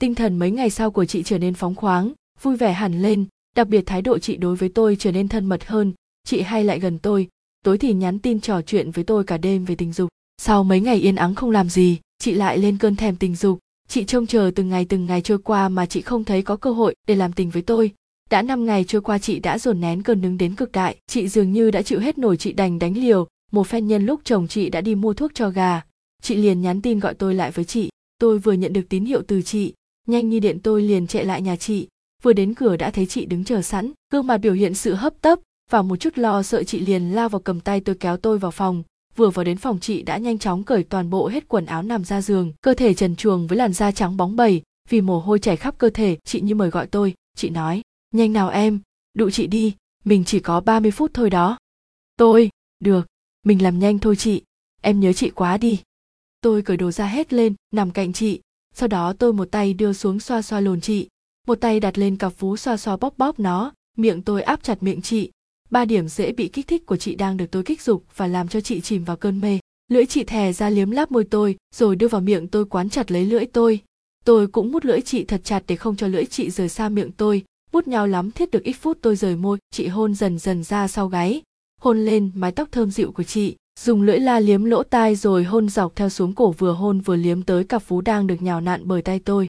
tinh thần mấy ngày sau của chị trở nên phóng khoáng, vui vẻ hẳn lên. Đặc biệt thái độ chị đối với tôi trở nên thân mật hơn. Chị hay lại gần tôi. Tối thì nhắn tin trò chuyện với tôi cả đêm về tình dục. Sau mấy ngày yên ắng không làm gì, chị lại lên cơn thèm tình dục. Chị trông chờ từng ngày từng ngày trôi qua mà chị không thấy có cơ hội để làm tình với tôi. Đã năm ngày trôi qua chị đã dồn nén cơn nứng đến cực đại. Chị dường như đã chịu hết nổi chị đành đánh liều. Một phen nhân lúc chồng chị đã đi mua thuốc cho gà. Chị liền nhắn tin gọi tôi lại với chị. Tôi vừa nhận được tín hiệu từ chị nhanh như điện tôi liền chạy lại nhà chị. Vừa đến cửa đã thấy chị đứng chờ sẵn. Gương mặt biểu hiện sự hấp tấp và một chút lo sợ chị liền lao vào cầm tay tôi kéo tôi vào phòng. Vừa vào đến phòng chị đã nhanh chóng cởi toàn bộ hết quần áo nằm ra giường. Cơ thể trần truồng với làn da trắng bóng bẩy vì mồ hôi chảy khắp cơ thể, chị như mời gọi tôi. Chị nói, nhanh nào em, đụ chị đi, mình chỉ có 30 phút thôi đó. Tôi, được, mình làm nhanh thôi chị, em nhớ chị quá đi. Tôi cởi đồ ra hết lên, nằm cạnh chị sau đó tôi một tay đưa xuống xoa xoa lồn chị, một tay đặt lên cặp vú xoa xoa bóp bóp nó, miệng tôi áp chặt miệng chị. Ba điểm dễ bị kích thích của chị đang được tôi kích dục và làm cho chị chìm vào cơn mê. Lưỡi chị thè ra liếm láp môi tôi, rồi đưa vào miệng tôi quán chặt lấy lưỡi tôi. Tôi cũng mút lưỡi chị thật chặt để không cho lưỡi chị rời xa miệng tôi. Mút nhau lắm, thiết được ít phút tôi rời môi. Chị hôn dần dần ra sau gáy. Hôn lên, mái tóc thơm dịu của chị dùng lưỡi la liếm lỗ tai rồi hôn dọc theo xuống cổ vừa hôn vừa liếm tới cặp vú đang được nhào nặn bởi tay tôi.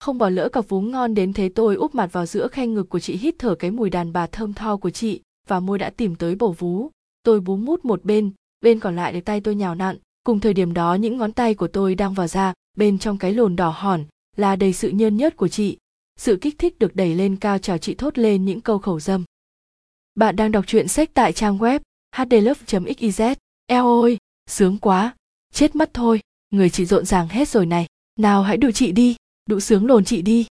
Không bỏ lỡ cặp vú ngon đến thế tôi úp mặt vào giữa khe ngực của chị hít thở cái mùi đàn bà thơm tho của chị, và môi đã tìm tới bổ vú. Tôi bú mút một bên bên còn lại để tay tôi nhào nặn. Cùng thời điểm đó những ngón tay của tôi đang vào ra bên trong cái lồn đỏ hòn, là đầy sự nhơn nhớt của chị. Sự kích thích được đẩy lên cao chào chị thốt lên những câu khẩu dâm. Bạn đang đọc truyện sách tại trang web hdlove.xyz eo ôi sướng quá. Chết mất thôi. Người chị rộn ràng hết rồi này. Nào hãy đủ chị đi. Đụ sướng lồn chị đi.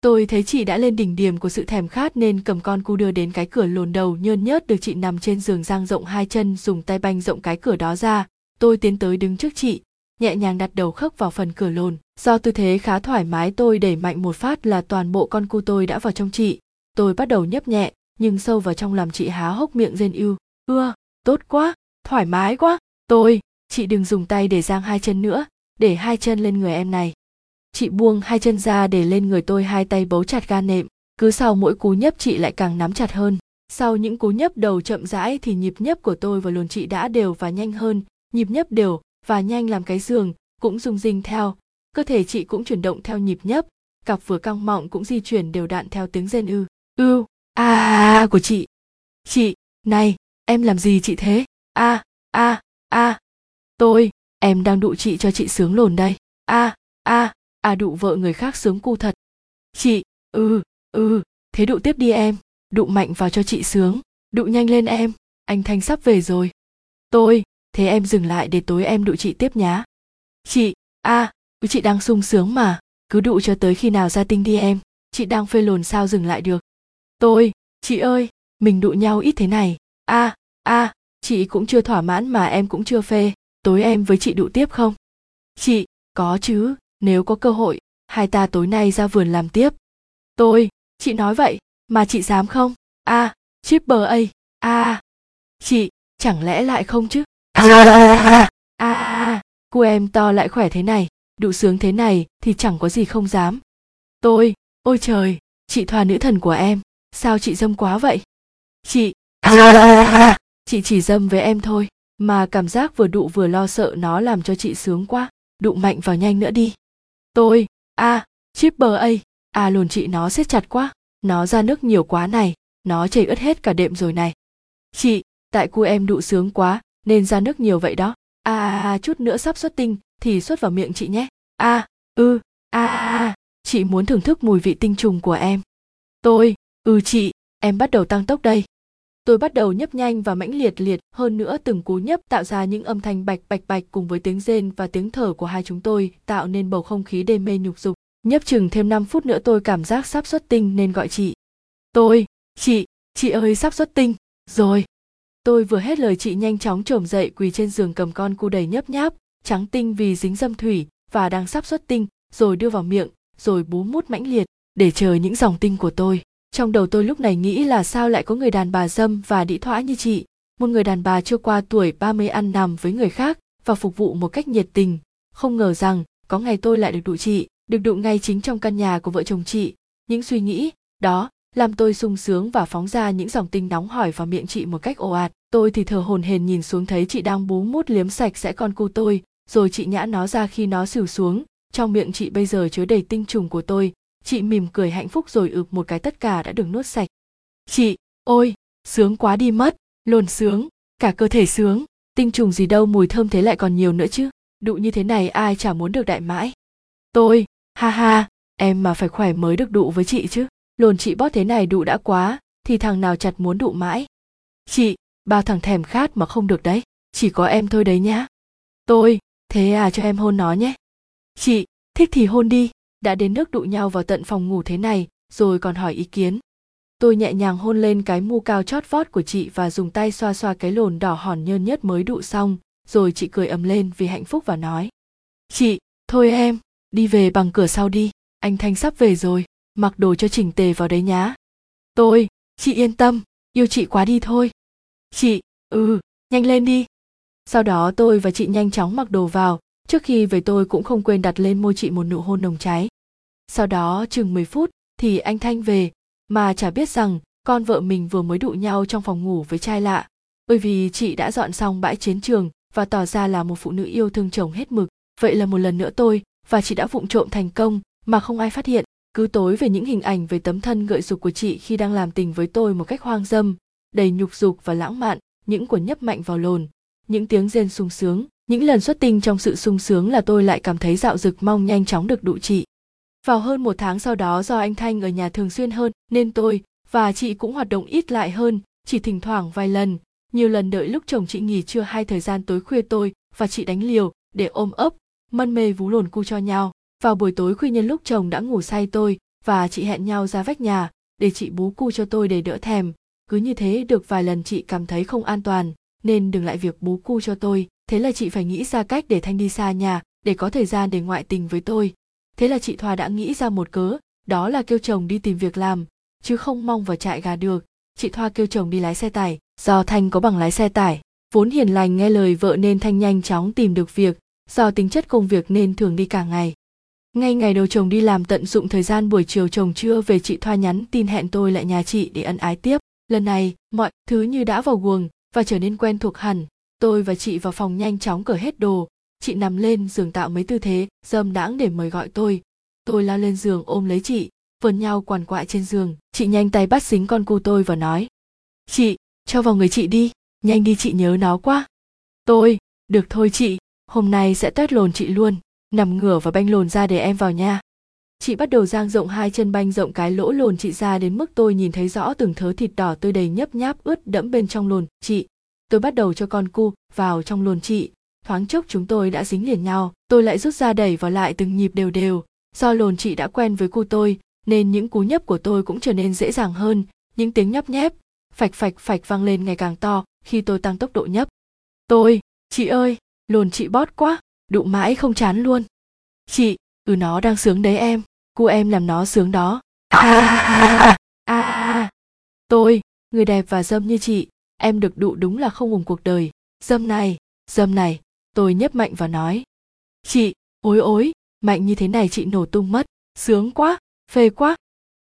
Tôi thấy chị đã lên đỉnh điểm của sự thèm khát nên cầm con cu đưa đến cái cửa lồn đầu nhơn nhớt được chị nằm trên giường giang rộng hai chân dùng tay banh rộng cái cửa đó ra. Tôi tiến tới đứng trước chị, nhẹ nhàng đặt đầu khớp vào phần cửa lồn. Do tư thế khá thoải mái, tôi đẩy mạnh một phát là toàn bộ con cu tôi đã vào trong chị. Tôi bắt đầu nhấp nhẹ, nhưng sâu vào trong làm chị há hốc miệng rên ưu. Ưa, tốt quá thoải mái quá. Tôi chị đừng dùng tay để giang hai chân nữa. Để hai chân lên người em này. Chị buông hai chân ra để lên người tôi hai tay bấu chặt ga nệm. Cứ sau mỗi cú nhấp chị lại càng nắm chặt hơn. Sau những cú nhấp đầu chậm rãi thì nhịp nhấp của tôi và luồn chị đã đều và nhanh hơn. Nhịp nhấp đều và nhanh làm cái giường cũng rung rinh theo. Cơ thể chị cũng chuyển động theo nhịp nhấp. Cặp vừa căng mọng cũng di chuyển đều đặn theo tiếng rên ư. Ư a à, của chị. Chị này em làm gì chị thế? A a a. Tôi em đang đụ chị cho chị sướng lồn đây. A a. A đụ vợ người khác sướng cu thật. Chị ừ ừ. Thế đụ tiếp đi em. Đụ mạnh vào cho chị sướng. Đụ nhanh lên em. Anh thanh sắp về rồi. Tôi thế em dừng lại để tối em đụ chị tiếp nhá. Chị a. À, chị đang sung sướng mà. Cứ đụ cho tới khi nào ra tinh đi em. Chị đang phê lồn sao dừng lại được. Tôi chị ơi mình đụ nhau ít thế này. A a chị cũng chưa thỏa mãn mà em cũng chưa phê. Tối em với chị đụ tiếp không? Chị có chứ. Nếu có cơ hội hai ta tối nay ra vườn làm tiếp. Tôi chị nói vậy mà chị dám không? A à, shipper a. A. À, chị chẳng lẽ lại không chứ? A a cô em to lại khỏe thế này đụ sướng thế này thì chẳng có gì không dám. Tôi ôi trời chị thoa nữ thần của em sao chị dâm quá vậy? Chị chị chỉ dâm với em thôi mà cảm giác vừa đụ vừa lo sợ nó làm cho chị sướng quá. Đụ mạnh vào nhanh nữa đi. Tôi a à, shipper a. À lồn chị nó siết chặt quá. Nó ra nước nhiều quá này. Nó chảy ướt hết cả đệm rồi này. Chị tại cu em đụ sướng quá nên ra nước nhiều vậy đó. A à, à, chút nữa sắp xuất tinh thì xuất vào miệng chị nhé. A à, ư a a. Chị muốn thưởng thức mùi vị tinh trùng của em. Tôi ừ chị em bắt đầu tăng tốc đây tôi bắt đầu nhấp nhanh và mãnh liệt liệt, hơn nữa từng cú nhấp tạo ra những âm thanh bạch bạch bạch cùng với tiếng rên và tiếng thở của hai chúng tôi, tạo nên bầu không khí đê mê nhục dục. Nhấp chừng thêm 5 phút nữa tôi cảm giác sắp xuất tinh nên gọi chị. Tôi, chị chị ơi sắp xuất tinh. Rồi. Tôi vừa hết lời chị nhanh chóng trồm dậy quỳ trên giường cầm con cu đầy nhấp nháp, trắng tinh vì dính dâm thủy và đang sắp xuất tinh, rồi đưa vào miệng, rồi bú mút mãnh liệt để chờ những dòng tinh của tôi trong đầu tôi lúc này nghĩ là sao lại có người đàn bà dâm và đĩ thoã như chị? Một người đàn bà chưa qua tuổi 30 ăn nằm với người khác và phục vụ một cách nhiệt tình. Không ngờ rằng, có ngày tôi lại được đụ chị, được đụng ngay chính trong căn nhà của vợ chồng chị. Những suy nghĩ đó làm tôi sung sướng và phóng ra những dòng tinh nóng hỏi vào miệng chị một cách ồ ạt. Tôi thì thở hồn hển nhìn xuống thấy chị đang bú mút liếm sạch sẽ con cu tôi, rồi chị nhã nó ra khi nó xỉu xuống. Trong miệng chị bây giờ chứa đầy tinh trùng của tôi chị mỉm cười hạnh phúc rồi ực một cái tất cả đã được nuốt sạch. Chị, ôi, sướng quá đi mất, lồn sướng, cả cơ thể sướng, tinh trùng gì đâu mùi thơm thế lại còn nhiều nữa chứ. Đụ như thế này ai chả muốn được đại mãi. Tôi, ha ha, em mà phải khỏe mới được đụ với chị chứ. Lồn chị bót thế này đụ đã quá, thì thằng nào chặt muốn đụ mãi? Chị bao thằng thèm khát mà không được đấy, chỉ có em thôi đấy nhá. Tôi, thế à cho em hôn nó nhé. Chị, thích thì hôn đi đã đến nước đụ nhau vào tận phòng ngủ thế này, rồi còn hỏi ý kiến. Tôi nhẹ nhàng hôn lên cái mu cao chót vót của chị và dùng tay xoa xoa cái lồn đỏ hòn nhơn nhất mới đụ xong, rồi chị cười ấm lên vì hạnh phúc và nói. Chị, thôi em, đi về bằng cửa sau đi, anh thanh sắp về rồi, mặc đồ cho chỉnh tề vào đấy nhá. Tôi, chị yên tâm, yêu chị quá đi thôi. Chị ừ nhanh lên đi. Sau đó tôi và chị nhanh chóng mặc đồ vào, trước khi về tôi cũng không quên đặt lên môi chị một nụ hôn nồng cháy sau đó chừng 10 phút thì anh thanh về, mà chả biết rằng con vợ mình vừa mới đụ nhau trong phòng ngủ với trai lạ. Bởi vì chị đã dọn xong bãi chiến trường và tỏ ra là một phụ nữ yêu thương chồng hết mực. Vậy là một lần nữa tôi và chị đã vụng trộm thành công mà không ai phát hiện. Cứ tối về những hình ảnh về tấm thân gợi dục của chị khi đang làm tình với tôi một cách hoang dâm, đầy nhục dục và lãng mạn, những của nhấp mạnh vào lồn, những tiếng rên sung sướng. Những lần xuất tinh trong sự sung sướng là tôi lại cảm thấy dạo dực mong nhanh chóng được đụ chị vào hơn một tháng sau đó do anh thanh ở nhà thường xuyên hơn nên tôi và chị cũng hoạt động ít lại hơn, chỉ thỉnh thoảng vài lần. Nhiều lần đợi lúc chồng chị nghỉ trưa hay thời gian tối khuya tôi và chị đánh liều để ôm ấp, mân mê vú lồn cu cho nhau. Vào buổi tối khuya nhân lúc chồng đã ngủ say tôi và chị hẹn nhau ra vách nhà để chị bú cu cho tôi để đỡ thèm. Cứ như thế được vài lần chị cảm thấy không an toàn nên đừng lại việc bú cu cho tôi. Thế là chị phải nghĩ ra cách để thanh đi xa nhà để có thời gian để ngoại tình với tôi thế là chị thoa đã nghĩ ra một cớ, đó là kêu chồng đi tìm việc làm, chứ không mong vào trại gà được. Chị thoa kêu chồng đi lái xe tải. Do thanh có bằng lái xe tải, vốn hiền lành nghe lời vợ nên thanh nhanh chóng tìm được việc. Do tính chất công việc nên thường đi cả ngày. Ngay ngày đầu chồng đi làm tận dụng thời gian buổi chiều chồng trưa về chị thoa nhắn tin hẹn tôi lại nhà chị để ân ái tiếp. Lần này, mọi thứ như đã vào guồng và trở nên quen thuộc hẳn. Tôi và chị vào phòng nhanh chóng cởi hết đồ chị nằm lên giường tạo mấy tư thế dâm đãng để mời gọi tôi. Tôi lao lên giường ôm lấy chị vườn nhau quằn quại trên giường. Chị nhanh tay bắt xính con cu tôi và nói, chị, cho vào người chị đi, nhanh đi chị nhớ nó quá. Tôi, được thôi chị, hôm nay sẽ tuét lồn chị luôn, nằm ngửa và banh lồn ra để em vào nha. Chị bắt đầu giang rộng hai chân banh rộng cái lỗ lồn chị ra đến mức tôi nhìn thấy rõ từng thớ thịt đỏ tươi đầy nhấp nháp ướt đẫm bên trong lồn. Chị, tôi bắt đầu cho con cu vào trong lồn chị thoáng chốc chúng tôi đã dính liền nhau tôi lại rút ra đẩy vào lại từng nhịp đều đều. Do lồn chị đã quen với cu tôi nên những cú nhấp của tôi cũng trở nên dễ dàng hơn những tiếng nhấp nhép phạch phạch phạch vang lên ngày càng to khi tôi tăng tốc độ nhấp. Tôi chị ơi lồn chị bót quá đụng mãi không chán luôn. Chị ừ nó đang sướng đấy em cu em làm nó sướng đó. À, à, a a tôi người đẹp và dâm như chị em được đụ đúng là không ủng cuộc đời. Dâm này dâm này tôi nhấp mạnh và nói chị ối ối mạnh như thế này chị nổ tung mất sướng quá phê quá.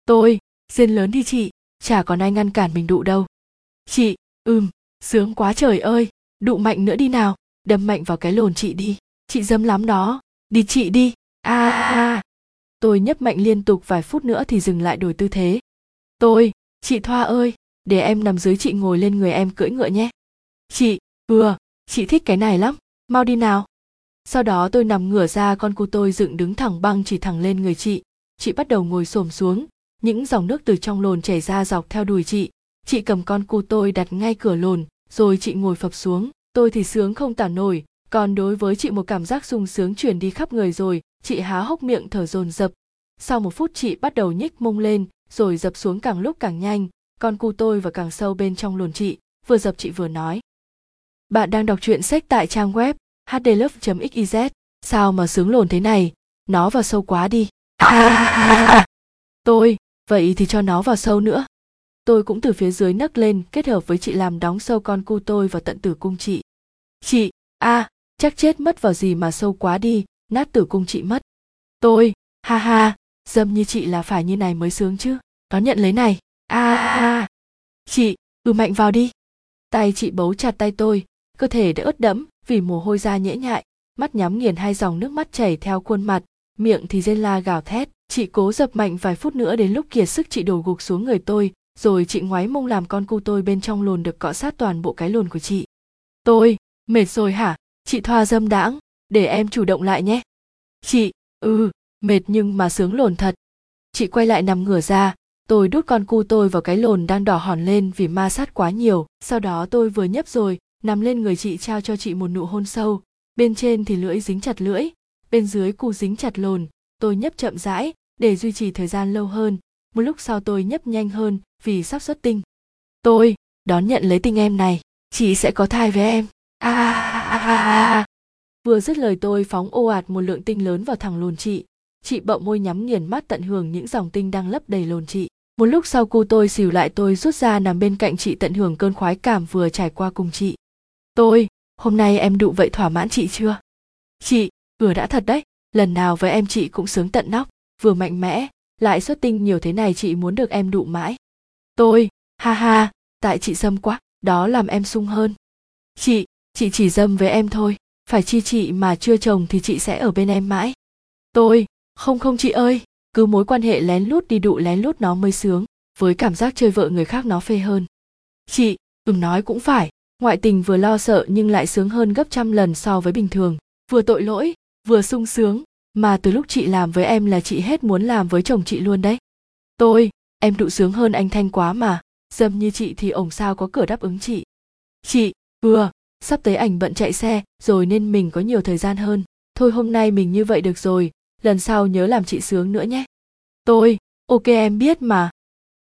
Tôi riêng lớn đi chị chả còn ai ngăn cản mình đụ đâu. Chị ừm sướng quá trời ơi đụ mạnh nữa đi nào đâm mạnh vào cái lồn chị đi chị dâm lắm đó đi chị đi a à, a tôi nhấp mạnh liên tục vài phút nữa thì dừng lại đổi tư thế. Tôi chị thoa ơi để em nằm dưới chị ngồi lên người em cưỡi ngựa nhé. Chị vừa chị thích cái này lắm mau đi nào. Sau đó tôi nằm ngửa ra, con cu tôi dựng đứng thẳng băng chỉ thẳng lên người chị. Chị bắt đầu ngồi xổm xuống. Những dòng nước từ trong lồn chảy ra dọc theo đùi chị. Chị cầm con cu tôi đặt ngay cửa lồn, rồi chị ngồi phập xuống. Tôi thì sướng không tả nổi. Còn đối với chị một cảm giác sung sướng truyền đi khắp người rồi, chị há hốc miệng thở dồn dập. Sau một phút chị bắt đầu nhích mông lên, rồi dập xuống càng lúc càng nhanh. Con cu tôi và càng sâu bên trong lồn chị. Vừa dập chị vừa nói bạn đang đọc truyện sách tại trang web hdlove.xyz sao mà sướng lồn thế này? Nó vào sâu quá đi. Tôi vậy thì cho nó vào sâu nữa. Tôi cũng từ phía dưới nấc lên kết hợp với chị làm đóng sâu con cu tôi vào tận tử cung chị. Chị a à, chắc chết mất vào gì mà sâu quá đi nát tử cung chị mất. Tôi ha ha dâm như chị là phải như này mới sướng chứ. Đón nhận lấy này. A à, ha. chị ừ mạnh vào đi. Tay chị bấu chặt tay tôi cơ thể đã ướt đẫm vì mồ hôi da nhễ nhại, mắt nhắm nghiền hai dòng nước mắt chảy theo khuôn mặt, miệng thì rên la gào thét. Chị cố dập mạnh vài phút nữa đến lúc kiệt sức chị đổ gục xuống người tôi, rồi chị ngoái mông làm con cu tôi bên trong lồn được cọ sát toàn bộ cái lồn của chị. Tôi, mệt rồi hả? Chị thoa dâm đãng, để em chủ động lại nhé. Chị ừ mệt nhưng mà sướng lồn thật. Chị quay lại nằm ngửa ra, tôi đút con cu tôi vào cái lồn đang đỏ hòn lên vì ma sát quá nhiều. Sau đó tôi vừa nhấp rồi nằm lên người chị trao cho chị một nụ hôn sâu. Bên trên thì lưỡi dính chặt lưỡi bên dưới cu dính chặt lồn. Tôi nhấp chậm rãi để duy trì thời gian lâu hơn. Một lúc sau tôi nhấp nhanh hơn vì sắp xuất tinh. Tôi đón nhận lấy tinh em này. Chị sẽ có thai với em. A à, à, à, à. vừa dứt lời tôi phóng ô ạt một lượng tinh lớn vào thằng lồn chị. Chị bậu môi nhắm nghiền mắt tận hưởng những dòng tinh đang lấp đầy lồn chị. Một lúc sau cu tôi xỉu lại tôi rút ra nằm bên cạnh chị tận hưởng cơn khoái cảm vừa trải qua cùng chị tôi, hôm nay em đụ vậy thỏa mãn chị chưa? Chị, vừa đã thật đấy. Lần nào với em chị cũng sướng tận nóc, vừa mạnh mẽ, lại xuất tinh nhiều thế này chị muốn được em đụ mãi. Tôi, ha ha, tại chị dâm quá, đó làm em sung hơn. Chị chị chỉ dâm với em thôi, phải chi chị mà chưa chồng thì chị sẽ ở bên em mãi. Tôi, không không chị ơi, cứ mối quan hệ lén lút đi đụ lén lút nó mới sướng, với cảm giác chơi vợ người khác nó phê hơn. Chị, đừng nói cũng phải ngoại tình vừa lo sợ nhưng lại sướng hơn gấp trăm lần so với bình thường. Vừa tội lỗi, vừa sung sướng, mà từ lúc chị làm với em là chị hết muốn làm với chồng chị luôn đấy. Tôi, em đụ sướng hơn anh thanh quá mà, dâm như chị thì ổng sao có cửa đáp ứng chị. Chị vừa sắp tới ảnh bận chạy xe, rồi nên mình có nhiều thời gian hơn. Thôi hôm nay mình như vậy được rồi, lần sau nhớ làm chị sướng nữa nhé. Tôi, ok em biết mà.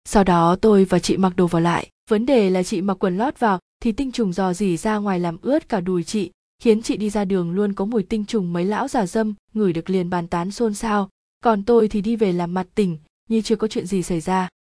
Sau đó tôi và chị mặc đồ vào lại vấn đề là chị mặc quần lót vào thì tinh trùng dò dỉ ra ngoài làm ướt cả đùi chị, khiến chị đi ra đường luôn có mùi tinh trùng mấy lão già dâm, ngửi được liền bàn tán xôn xao. Còn tôi thì đi về làm mặt tỉnh, như chưa có chuyện gì xảy ra.